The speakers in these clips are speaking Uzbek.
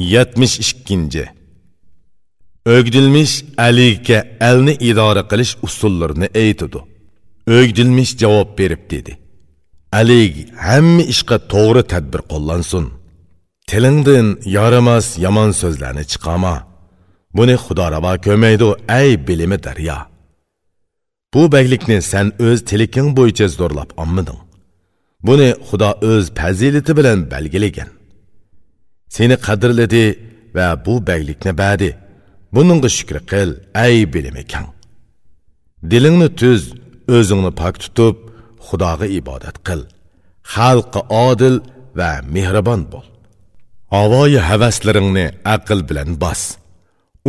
72. Ögdilmiş Aliga elni idora qilish usullarini aytidi. Ögdilmiş javob berib dedi. Alik hamma ishga to'g'ri tadbir qo'llansin. Tilingdan yaramas yomon so'zlarni chiqama. Buni Xudo ravo ko'maydi, ey bilimi daryo. Bu baglikni sen o'z tiliking bo'yicha zo'rlab olmading. Buni Xudo o'z fazilati bilan belgilagan. Seni qadrladi va bu baylikni berdi buningga shukr qil ay bilimi kang dilingni tuz o'zingni pok tutib xudoga ibodat qil. Xalqqa odil va mehribon bo'l. Havoyi havaslaringni aql bilan bos.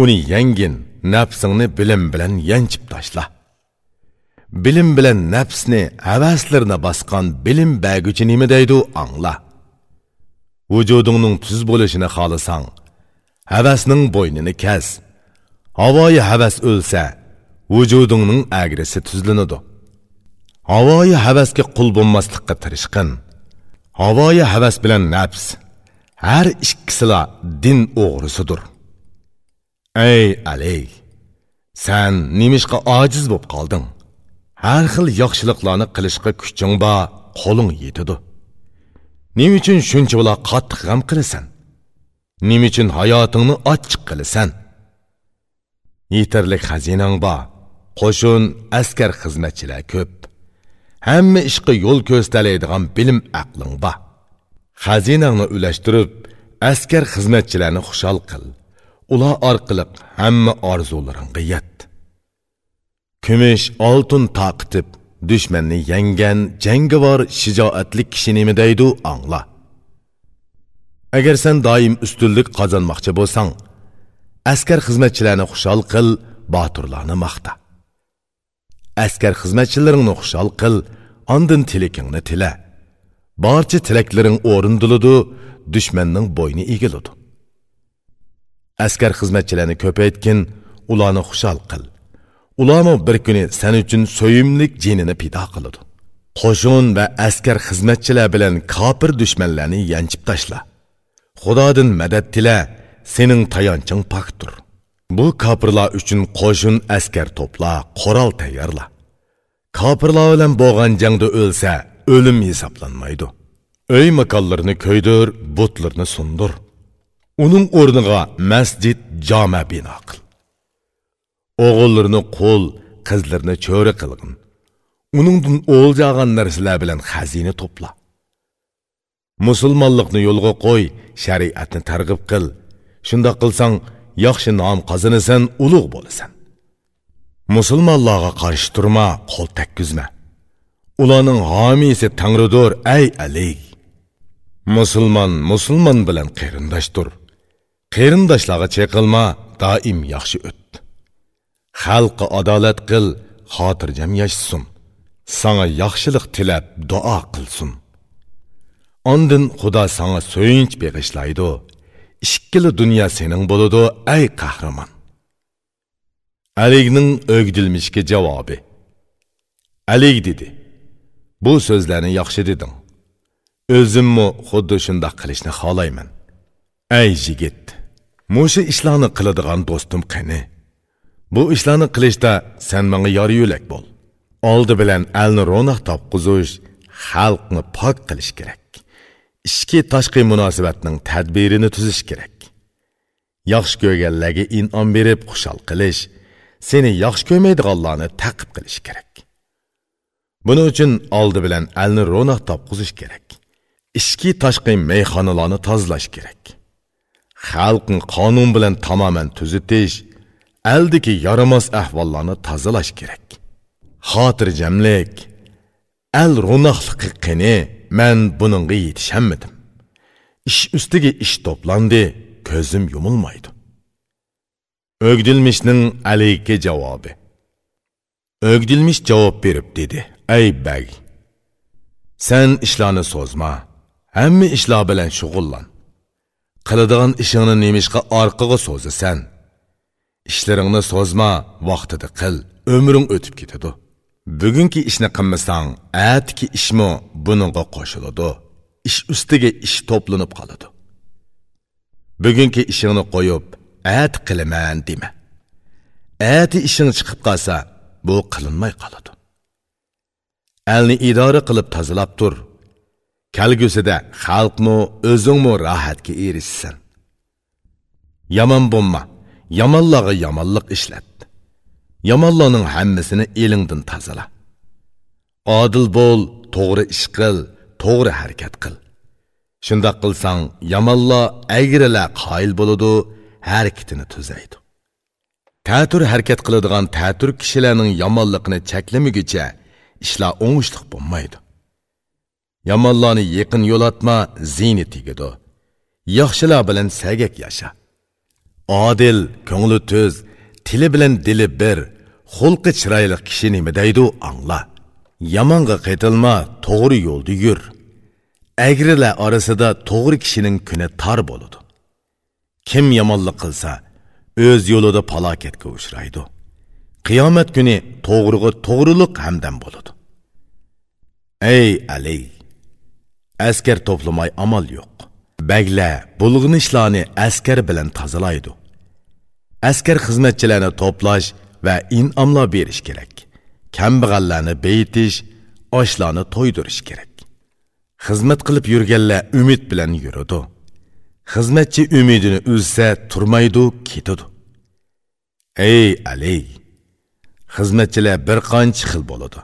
Uni yangin nafsingni bilim bilan yanchib tashla. Bilim bilan nafsni havaslarni bosgan bilim berguchi nima deydi angla. Vujudingning tuz bo'lishini xohlasang havasning bo'ynini kes. Havoyi havas o'lsa vujudingning agrisi tuzlanadi. Havoyi havasga qul bo'lmaslikqa tirishqin. Havoyi havas bilan nafs har ikkisila din o'g'risidir. Ey aley san nimishqa ojiz bo'lib qolding? Har xil yaxshiliklarni qilishga kuching bor qo'ling yetadi. Nim uchun shuncha bo'la qattiq g'am qilasan? Nim uchun hayotingni ochiq qilasan? Yetarlik xazinang bor. Qo'shin, askar xizmatchilar ko'p. Hamma ishga yo'l ko'rsataladigan bilim aqling bor. Xazinangni ulashtirib, askar xizmatchilarni xushal qil. Ular orqali hamma orzularingga yet. Kumush, oltin taqitib dushmanni yengen jangovar shijoatli kishi nima deydi angla. Agar sen doim ustunlik qozonmoqchi bo'lsang askar xizmatchilarni xushal qil boturlarni maqta. Askar xizmatchilaringni xushal qil ondin tilakingni tila. Barcha tilaklaring o'rindiladi dushmanning bo'yni egiladi askar xizmatchilarni ko'paytgin ularni xushal qil. Ularmi bir kuni sen uchun so'yimlik jinini pido qiladi. Qo'shin va askar xizmatchilar bilan kofir dushmanlarni yanchib tashla. Xudodan madad tila sening tayanching pokdir. Bu kofirlar uchun qo'shin askar to'pla qurol tayyorla. Kofirlar bilan bo'lgan jangda o'lsa o'lim hisoblanmaydi. Uy makonlarni ko'ydir butlarni sundir. Uning o'rniga masjid joma bino qil. O'g'illarini qo'l qizlarni cho'ri qilgin. Uningdan o'ljagan narsalar bilan xazina to'pla. Musulmonlikni yo'lga qo'y shariatni targ'ib qil. Shundoq qilsang yaxshi nom qozinasan ulug' bo'lasan. Musulmonlarga qarshi turma qo'l takkizma. Ularning homiysi tangridur ay ali. Musulmon musulmon bilan qarindoshdir qarindoshlarga cheqilma doim yaxshi o't. Xalqqa adolat qil xotirjam yashsin. Sanga yaxshilik tilab duo qilsin. Ondin xudo sanga so'yinch beg'ishlaydi. Ikkili dunyo sening bo'ladi ay qahramon. Aligning o'gdilmishga javobi. Alik dedi bu so'zlarni yaxshi deding o'zimmi xuddi shundoq qilishni xohlayman. Ay yigit mushu ishlarni qiladigan do'stim qani? Bu ishlarni qilishda sen menga yor yo'lak bo'l. Oldi bilan alni ro'naq topqizish, xalqni pok qilish kerak. Ichki tashqi munosabatning tadbirini tuzish kerak. Yaxshi ko'rganlarga in'om berib xushol qilish, seni yaxshi ko'rmaydiganlarni taqib qilish kerak. Buning uchun oldi bilan alni ro'naq topqizish kerak. Ichki tashqi meyxonalarni tozalash kerak. Xalqni qonun bilan tamoman tuzitish eldeki yaramaz ahvallarını tazalaş gerek. Hatır Hatırcemlik, el runaklıkı kini, ben bununla yetişemedim. İş üstüge iş toplandı, gözüm yumulmaydı. Ögdülmüş'nin aleyke cevabı. Ögdülmüş cevap verip dedi, ey bey, sen işlerini sozma, hem mi işler bilen şugullan. Kılıdığın işini neymişka arkağı sözü sen. ishlaringni so'zma vaqtida qil umring o'tib ketadi. Bugungi ishni qilmasang atki ishmi buningga qo'shiladi ish ustiga ish to'planib qoladi bugungi ishingni qo'yib at qilaman dema ati ishing chiqib qolsa bu qilinmay qoladi elni idora qilib tozalab tur kelgusida xalqmu o'zingmu rohatga erishsin yomon bo'lma yomonlarga yomonlik ishlat yomonlarning hammasini elingdan tozala odil bo'l to'g'ri ish qil to'g'ri harakat qil shundoq qilsang yomonlar agrila qoyil bo'ladi harakatini tuzaydi ta'tur harakat qiladigan ta'tur kishilarning yomonligini cheklamaguncha ishlar o'ngishliq bo'lmaydi yomonlarni yaqin yo'latma ziyni tegidi yaxshilar bilan sagak yasha odil ko'ngli to'z tili bilan dili bir xulqi chiroyli kishi nima deydi angla. Yomonga qaytilma to'g'ri yo'lda yur. Agrilar orasida to'g'ri kishining kuni tor bo'ladi. Kim yomonlik qilsa o'z yo'lida falokatga uchraydi. Qiyomat kuni to'g'riga to'g'riliq hamdam bo'ladi. Ey ali askar to'plamay amal yo'q. Bagla bulg'inishlarni askar bilan tozalaydi. Askar xizmatchilarni to'plash va in'omlar berish kerak. Kambag'allarni beyitish oshlarni to'ydirish kerak. Xizmat qilib yurganlar umid bilan yuradi. Xizmatchi umidini uzsa turmaydi ketadi. Ey ali xizmatchilar bir qancha xil bo'ladi.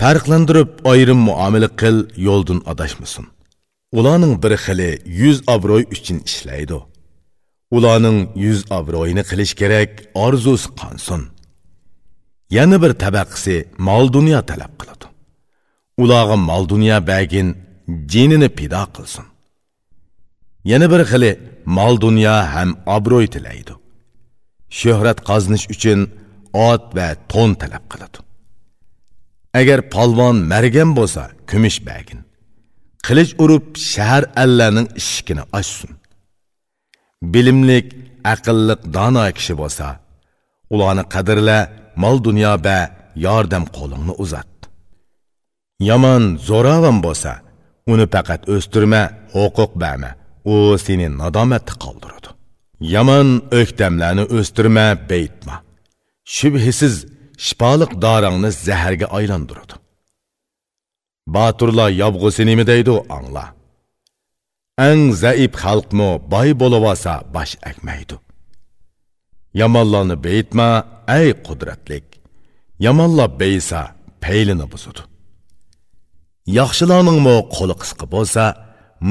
Farqlandirib ayrim muomala qil yo'ldan adashmasin. Ularning bir xili yuz obro'y uchun ishlaydi. Ularning yuz obro'yini qilish kerak orzusi qonsin yana bir tabaqasi mol dunyo talab qiladi. Ularga mol dunyo bagin jinini pido qilsin. Yana bir xili mol dunyo ham obro'y tilaydi. Shuhrat qozinish uchun ot va to'n talab qiladi. Agar polvon margan bo'lsa kumush bagin. Qilich urib shahar allarning eshigini ochsin. Bilimlik aqlliq dono kishi bo'lsa ularni qadrla mol dunyo ba yordam qo'lingni uzat. Yomon zo'ravon bo'lsa uni faqat o'stirma huquq berma u seni nadomatda qoldiradi. Yomon o'ktamlarni o'stirma beytma shubhisiz shifoliq dorangni zaharga aylantiradi. Boturlar yobg'usi nima deydi angla eng zaif xalqmi boy bo'lib olsa bosh agmaydi yomonlarni beyitma ay qudratlik. Yomonlar beysa peylini buzadi yaxshilarningmi qo'li qisqa bo'lsa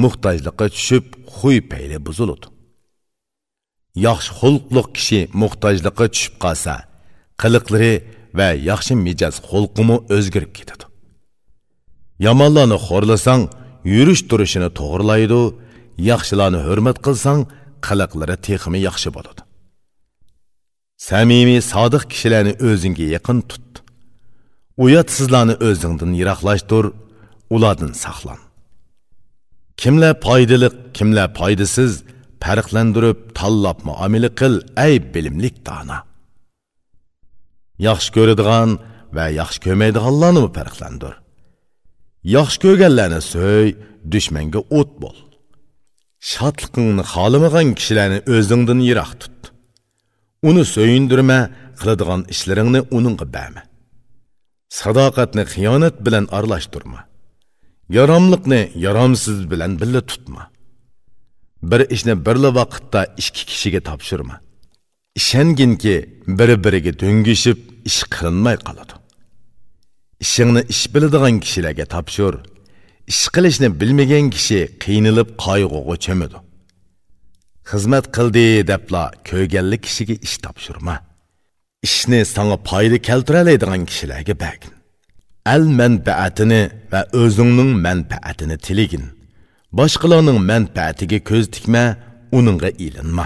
muhtojlikqa tushib huy peyli buziladi yaxshi xulqliq kishi muhtojlikqa tushib qolsa qiliqlari va yaxshi mijoz xulqimi o'zgarib ketadi. Yomonlarni xo'rlasang yurish turishini to'g'rilaydi yaxshilarni hurmat qilsang qiliqlari texmi yaxshi bo'ladi. Samimiy sodiq kishilarni o'zingga yaqin tut. Uyatsizlarni o'zingdan yiroqlashtir ulardan saqlan. Kimlar foydali kimlar foydasiz farqlandirib tanlab muomala qil ey bilimlik dona. Yaxshi ko'radigan va yaxshi ko'rmaydiganlarni farqlandir. Yaxshi ko'rganlarni so'y dushmanga o't bo'l. Shodliqingni xohlamagan kishilarni o'zingdan yiroq tut. Uni so'yindirma qiladigan ishlaringni uningga berma sadoqatni xiyonat bilan aralashtirma. Yaromliqni yaromsiz bilan birga tutma. Bir ishni birla vaqtda ikki kishiga topshirma. Ishonginki biri biriga do'ngishib ish qilinmay qoladi. Ishingni ish biladigan kishilarga topshir ish qilishni bilmagan kishi qiynalib qayg'uga cho'midi xizmat qildi debla ko'rganli kishiga ish topshirma ishni sanga foyda keltiraladigan kishilarga bagin al manfaatini va o'zingning manfaatini tiligin. Boshqalarning manfaatiga ko'z tikma uningga ilinma.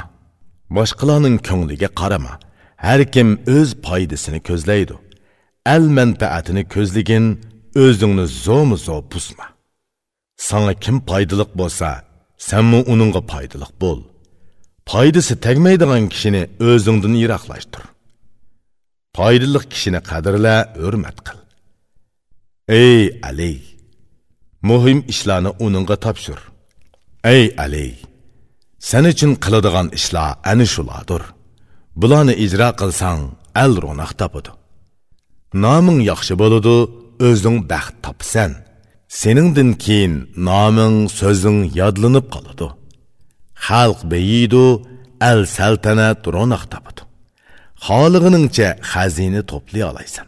Boshqalarning ko'ngliga qarama. Har kim o'z foydasini ko'zlaydi al manfaatini ko'zligin o'zingni zo'mi zo buzma. Sanga kim foydaliq bo'lsa sanmu uningga foydaliq bo'l. Foydasi tegmaydigan kishini o'zingdan yiroqlashtir foydali kishini qadrla hurmat qil. Ey ali muhim ishlarni uningga topshir ey ali Sen uchun qiladigan ishlar ana shulardir. Bularni ijro qilsang, al ro'naq topadi. Noming yaxshi bo'ladi, o'zing baxt topsan. Seningdan keyin noming, so'zing yodlanib qoladi. Xalq beyiydi, al saltanat ro'naq topadi. Xolig'iningcha xazina to'play olaysan.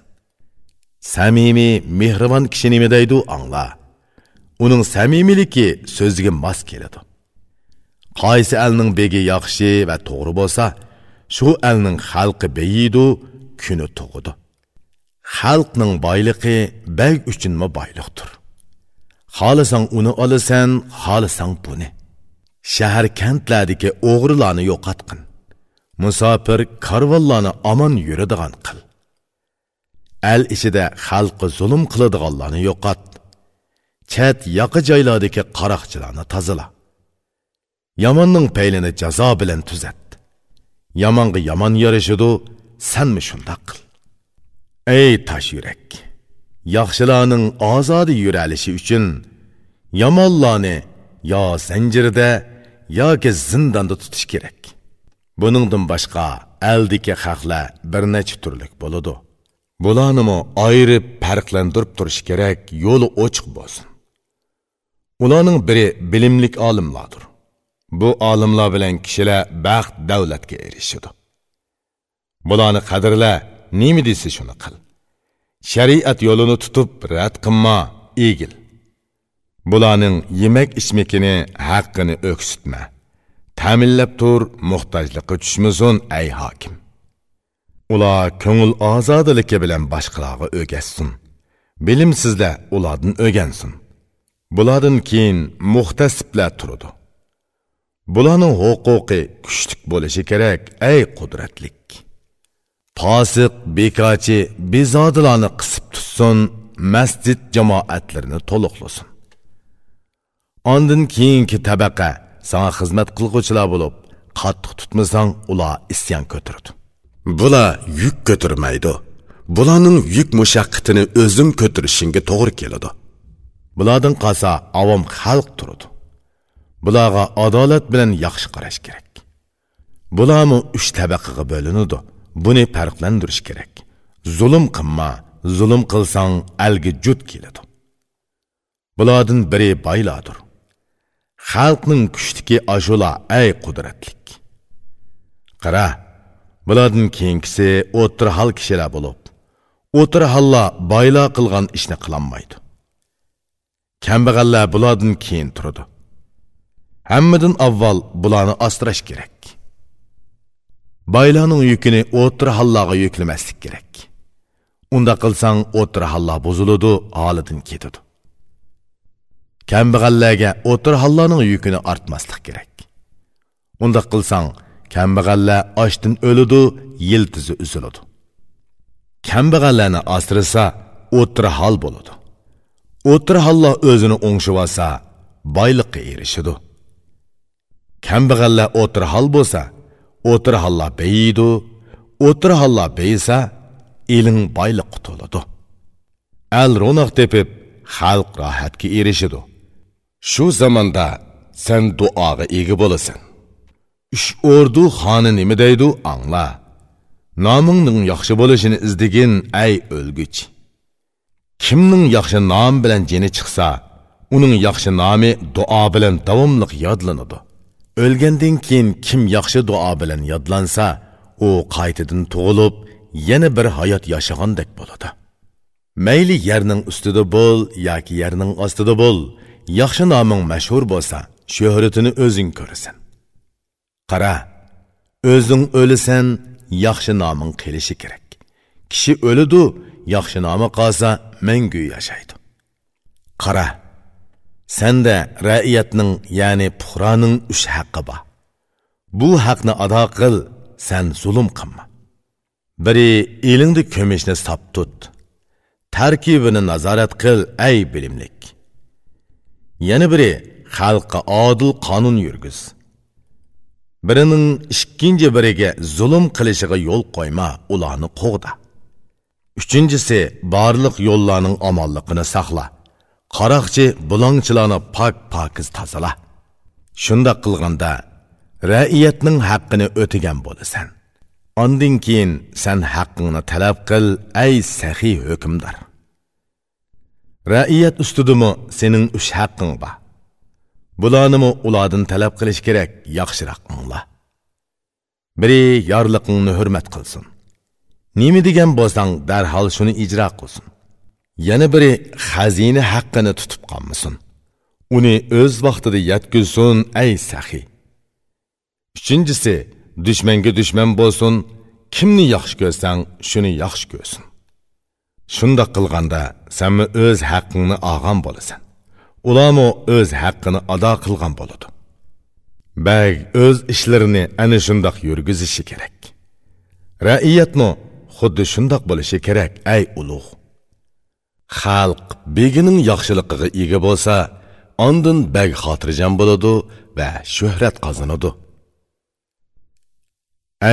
Samimiy, mehribon kishi nima deydi, angla. Uning samimiligi so'ziga mos keladi. qaysi alning begi yaxshi va to'g'ri bo'lsa shu alning xalqi beyiydi kuni tug'idi xalqning boyligi bag uchunmi boyliqdir? Xohlasang uni olasan xohlasang buni. Shahar kantlardagi o'g'rilarni yo'qotqin musofir karvonlarni omon yuradigan qil. Al ichida xalqqa zulm qiladiganlarni yo'qot. Chat yoqi joylardagi qaroqchilarni tozala. Yomonning paylini jazo bilan tuzat. Yomonga yomon ярышыды, sanmi shundoq qil. Эй таш юрек! Яқшыланың азады юрәліші үшін, ямалланы я zanjirda yoki zindonda tutish kerak buningdan boshqa aldiki haqlar bir necha turlik bo'ladi bularnimi ayirib farqlantirib turish kerak yo'li ochiq bo'lsin ularning biri bilimlik olimlardir bu olimlar bilan kishilar baxt davlatga erishadi bularni qadrla nima desa shuni qil shariat yo'lini tutib rad qilma egil bularning yemak ichmakini haqqini o'ksitma ta'minlab tur muhtojlikqa tushmasin ay hokim ular ko'ngil ozodiligi bilan boshqalarga o'gassin. Bilimsizlar ulardan o'gansin. Bulardan keyin muhtasiblar turadi. Bularning huquqi kuchlik bo'lishi kerak, ey qudratlik. Fosiq, bekachi, bezodilarni qisib tutsin, masjid jamoatlarini to'liqlasin. Ondan keyingi tabaqa sana xizmat qilguvchilar bo'lib, qattiq tutmasang, ular isyon ko'taradi. Bular yuk ko'tarmaydi. Bularning yuk mushaqqatini o'zing ko'tarishingga to'g'ri keladi. Bulardan qolsa avom xalq turadi. bularga adolat bilan yaxshi qarash kerak bularmi uch tabaqaga bo'linadi buni farqlantirish kerak. Zulm qilma zulm qilsang algi jud keladi. Bulardan biri bayladir xalqning kuchdiki ashula ay qudratlik. Qara bulardan keyingisi o'tirhal kishilar bo'lib. O'tir hallar boylar qilgan ishni qilolmaydi kambag'allar bulardan keyin turadi. Hammadan avval bularni ostirash kerak. Boylarning yukini o'tira halloga yuklamaslik kerak unda qilsang o'tira hallo buziladi holidan ketadi kambag'allarga o'tira halloning yukini ortmaslik kerak unda qilsang kambag'allar ochdan o'ladi yiltizi uziladi kambag'allarni ostirsa o'tira hal bo'ladi o'tira hallo o'zini o'ngshib olsa boyliqqa erishadi kambag'allar o'tira hal bo'lsa o'tir hollar beyiydi o'tir hollar beysa eling boyliqqa to'ladi al ro'noq tepib xalq rohatga erishidi shu zamonda sen duoga ega bo'lasan. Uch o'rdu xoni nima deydi angla. Nomingning yaxshi bo'lishini izdigin ay o'lgich kimning yaxshi nom bilan jini chiqsa uning yaxshi nomi duo bilan davomliq yodlanadi. O'lgandan keyin kim yaxshi duo bilan yodlansa u qaytadan tug'ilib yana bir hayot yashagandek bo'ladi. Mayli yerning ustida bo'l yoki yerning ostida bo'l yaxshi noming mashhur bo'lsa shohratini o'zing ko'rasan. Qara o'zing o'lisan yaxshi noming qilishi kerak. Kishi o'lidu yaxshi nomi qolsa mangu yashaydi. Qara senda raiyatning ya'ni puhroning uch haqqi bor. Bu haqni ado qil san zulm qilma. Biri elingda ko'mishni sop tut. Tarkibini nazorat qil ay bilimlik. Yana biri xalqqa odil qonun yurgiz. Birining ikkinchi biriga zulm qilishiga yo'l qo'yma ularni qo'g'da. Uchinchisi barliq yo'llarning omonligini saqla. Qaroqchi bulongchilarni pok pokiz tozala shundoq qilganda raiyatning haqqini o'tigan bolasan. Ondan keyin sen haqqingni talab qil, ay sahiy hukmdor raiyat üstüdümü sening ush haqqing bor bularnimi ulardan talab qilish kerak, yaxshiroq angla. Biri yorliqingni hurmat qilsin. Nima degan bo'lsang, darhol shuni ijro qilsin. Yana biri xazina haqqini tutib qolmasin. Uni o'z vaqtida yetkizsin, ay saxiy. Uchinchisi, dushmanga dushman bo'lsin, kimni yaxshi ko'rsang, shuni yaxshi ko'rsin. shundoq qilganda, sen o'z haqqingni olgan bo'lasan. ulamu o'z haqqini ado qilgan bo'ladi. Bag o'z ishlarini ana shundoq yurgizishi kerak. raiyatni xuddi shundoq bo'lishi kerak, ay ulug'. Xalq begining yaxshiligiga ega bo'lsa, ondan bag xotirjam bo'ladi va shuhrat qozonadi.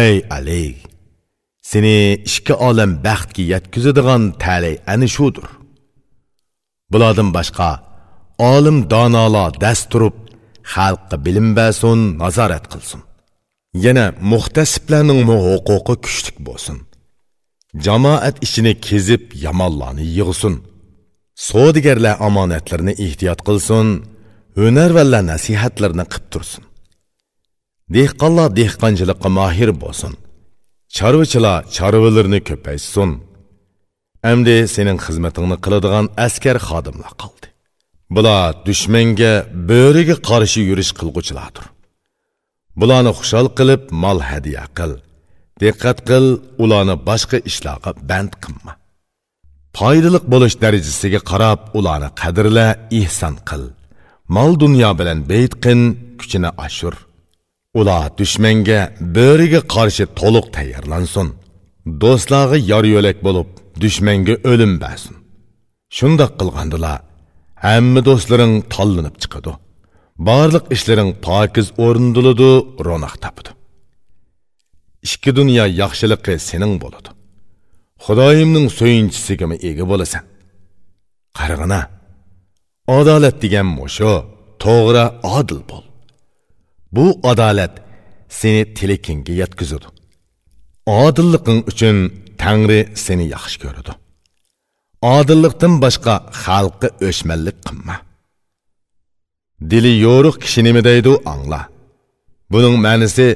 Ey Ali, seni ikki olam baxtga yetkazadigan ta'lay ana shudir. Bulardan boshqa olim donolar dast turib, xalqqa bilim basun nazorat qilsin. Yana muhtasiblarning huquqi kuchlik bo'lsin. Jamoat ishini kezib yomonlarni yig'sin. Savdogarlar omonatlarini ehtiyot qilsin hunarvallar nasihatlarni qilib tursin. Dehqonlar dehqonchilikqa mohir bo'lsin. Chorvachilar chorvalarni ko'paysin amdi sening xizmatingni qiladigan askar xodimlar qoldi. Bular dushmanga bo'riga qarshi yurish qilg'uchilardir. Bularni xushol qilib mol hadya qil. Diqqat qil ularni boshqa ishlarga band qilma. Foydaliq bo'lish darajasiga qarab ularni qadrla ehson qil. Mol dunyo bilan beytqin kuchini oshir ular dushmanga bo'riga qarshi to'liq tayyorlansin. Do'stlarga yor yo'lak bo'lib dushmanga o'lim bersin. Shundoq qilgandilar hamma do'stlaring tanlanib chiqadi. Barliq ishlaring pokiz o'rindiladi ro'noq topadi. Ikki dunyo yaxshiligi sening bo'ladi xudoyimning so'yinchisigami ega bo'lasan? Qarg'ina adolat degan mushu to'g'ri odil bo'l. Bu adolat seni tilakingga yetkazadi. Odilliging uchun tangri seni yaxshi ko'radi. Odillikdan boshqa xalqqa o'chmanlik qilma. Dili yo'ruq kishi nima deydi angla. Buning ma'nisi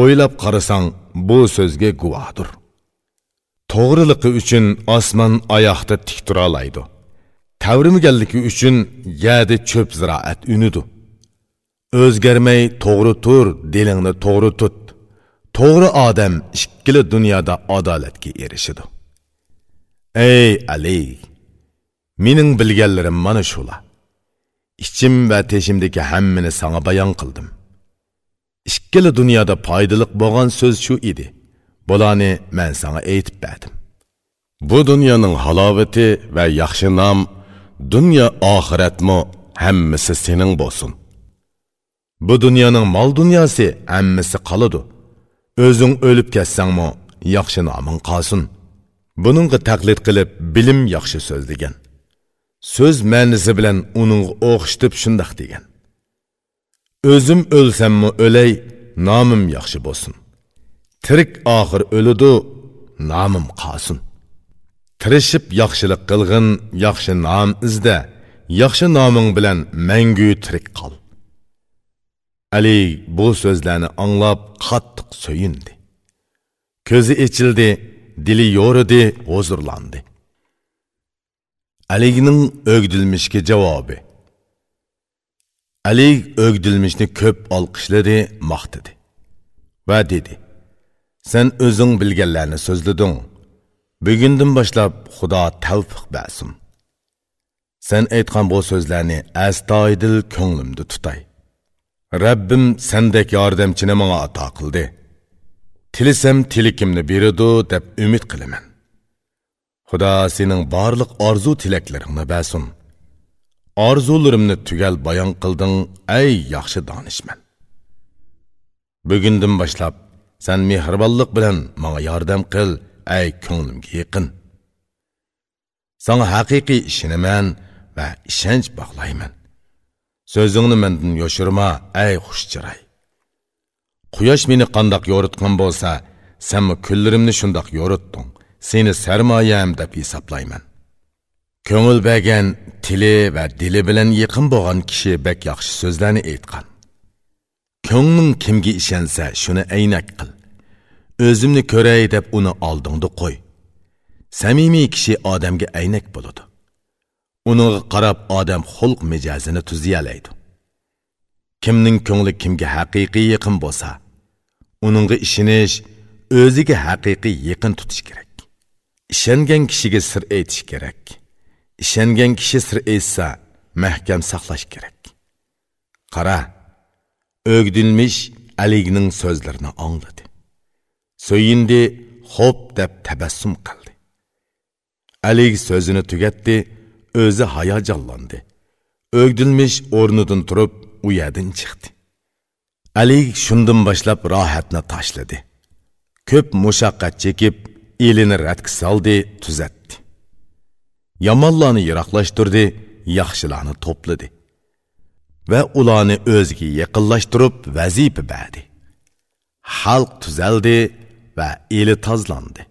o'ylab qarasang bu so'zga guvohdir. To'g'riligi uchun osmon oyoqda tik turalaydi tavrimganligi uchun yadi cho'p ziroat unidi o'zgarmay to'g'ri tur dilingni to'g'ri tut. To'g'ri odam ikkili dunyoda adolatga erishidi ey ali mening bilganlarim mana shular. Ichim va teshimdagi hammani sanga bayon qildim. Ikkala dunyoda foydaliq bo'lgan so'z shu edi. Bularni man sanga aytib berdim. Bu dunyoning halovati va yaxshi nom dunyo oxiratmi hammasi sening bo'lsin. Bu dunyoning mol dunyosi hammasi qoladi. O'zing o'lib ketsangmi yaxshi noming qolsin. Buningga taqlid qilib bilim yaxshi so'z degan. So'z ma'nisi bilan uning o'xshitib shundoq degan. O'zim o'lsammi o'lay nomim yaxshi bo'lsin tirik oxir o'lidu nomim qolsin tirishib yaxshilik qilg'in yaxshi nom izda yaxshi noming bilan mangu tirik qol ali bu so'zlarni anglab qattiq so'yindi ko'zi ichildi dili yo'ridi huzurlandi alining o'gdilmishga javobi Ali o'gdilmishni ko'p olqishladi, maqtadi va dedi: "Sen o'zing bilganlarni so'zlading. Bugundan boshlab Xudo tavfiq bersin. Sen aytgan bu so'zlarni astoydil ko'nglimda tutay. Rabbim sendek yordamchini menga ato qildi. Tilisam tilikimni beradi deb umid qilaman. Xudo sening barliq orzu tilaklaringni bersin." Orzularimni tugal bayon qilding ey yaxshi donishman bugundan boshlab san mehribonlik bilan menga yordam qil ey ko'nglimga yaqin. Sanga haqiqiy ishonaman va ishonch bog'layman. So'zingni mendan yoshirma ey xushchiray quyosh meni qandoq yoritgan bo'lsa sanmi kunlarimni shundoq yoritding seni sarmoyam deb hisoblayman. Ko'ngil bergan tili va dili bilan yaqin bo'lgan kishi bak yaxshi so'zlarni aytgan. Ko'ngling kimga ishonsa shuni aynak qil. O'zimni ko'ray deb uni oldingda qo'y. Samimiy kishi odamga aynak bo'ladi. Uniga qarab odam xulq mijozini tuziyalaydi kimning ko'ngli kimga haqiqiy yaqin bo'lsa uningga ishonish o'ziga haqiqiy yaqin tutish kerak. Ishongan kishiga sir aytish kerak. Ishongan kishi sir aytsa mahkam saqlash kerak. Qara o'gdilmish aligning so'zlarini angladi. So'yindi xo'p deb tabassum qildi. Alik so'zini tugatdi o'zi hayajonlandi. O'gdilmish o'rnidan turib u yerdan chiqdi. Alik shundan boshlab rohatni tashladi. Ko'p mushaqqat chekib elini ratga soldi tuzatdi. Yomonlarni yiroqlashtirdi yaxshilarni to'pladi. Va ularni o'ziga yaqinlashtirib vazifa berdi. Xalq tuzaldi va eli tozlandi.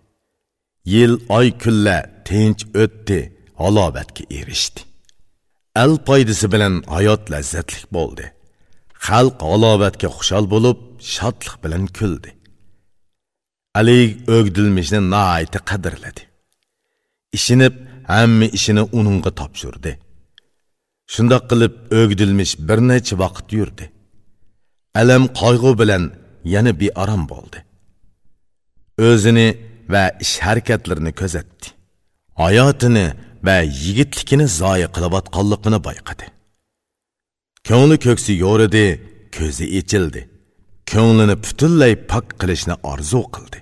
Yil oy kunlar tinch o'tdi halovatga erishdi. Al foydasi bilan hayot lazzatli bo'ldi. Xalq halovatga xushol bo'lib shodlik bilan kuldi. Ali o'gdilmishni naayta qadrladi. Ishinib hamma ishini uningga topshirdi. Shundoq qilib o'gdilmish bir necha vaqt yurdi. Alam qayg'u bilan yana bearom bo'ldi. O'zini va ish harakatlarini kuzatdi hayotini va yigitligini zoya qilayotganligini bayqadi ko'ngli ko'ksi yo'ridi ko'zi echildi. Ko'nglini butunlay pok qilishni orzu qildi.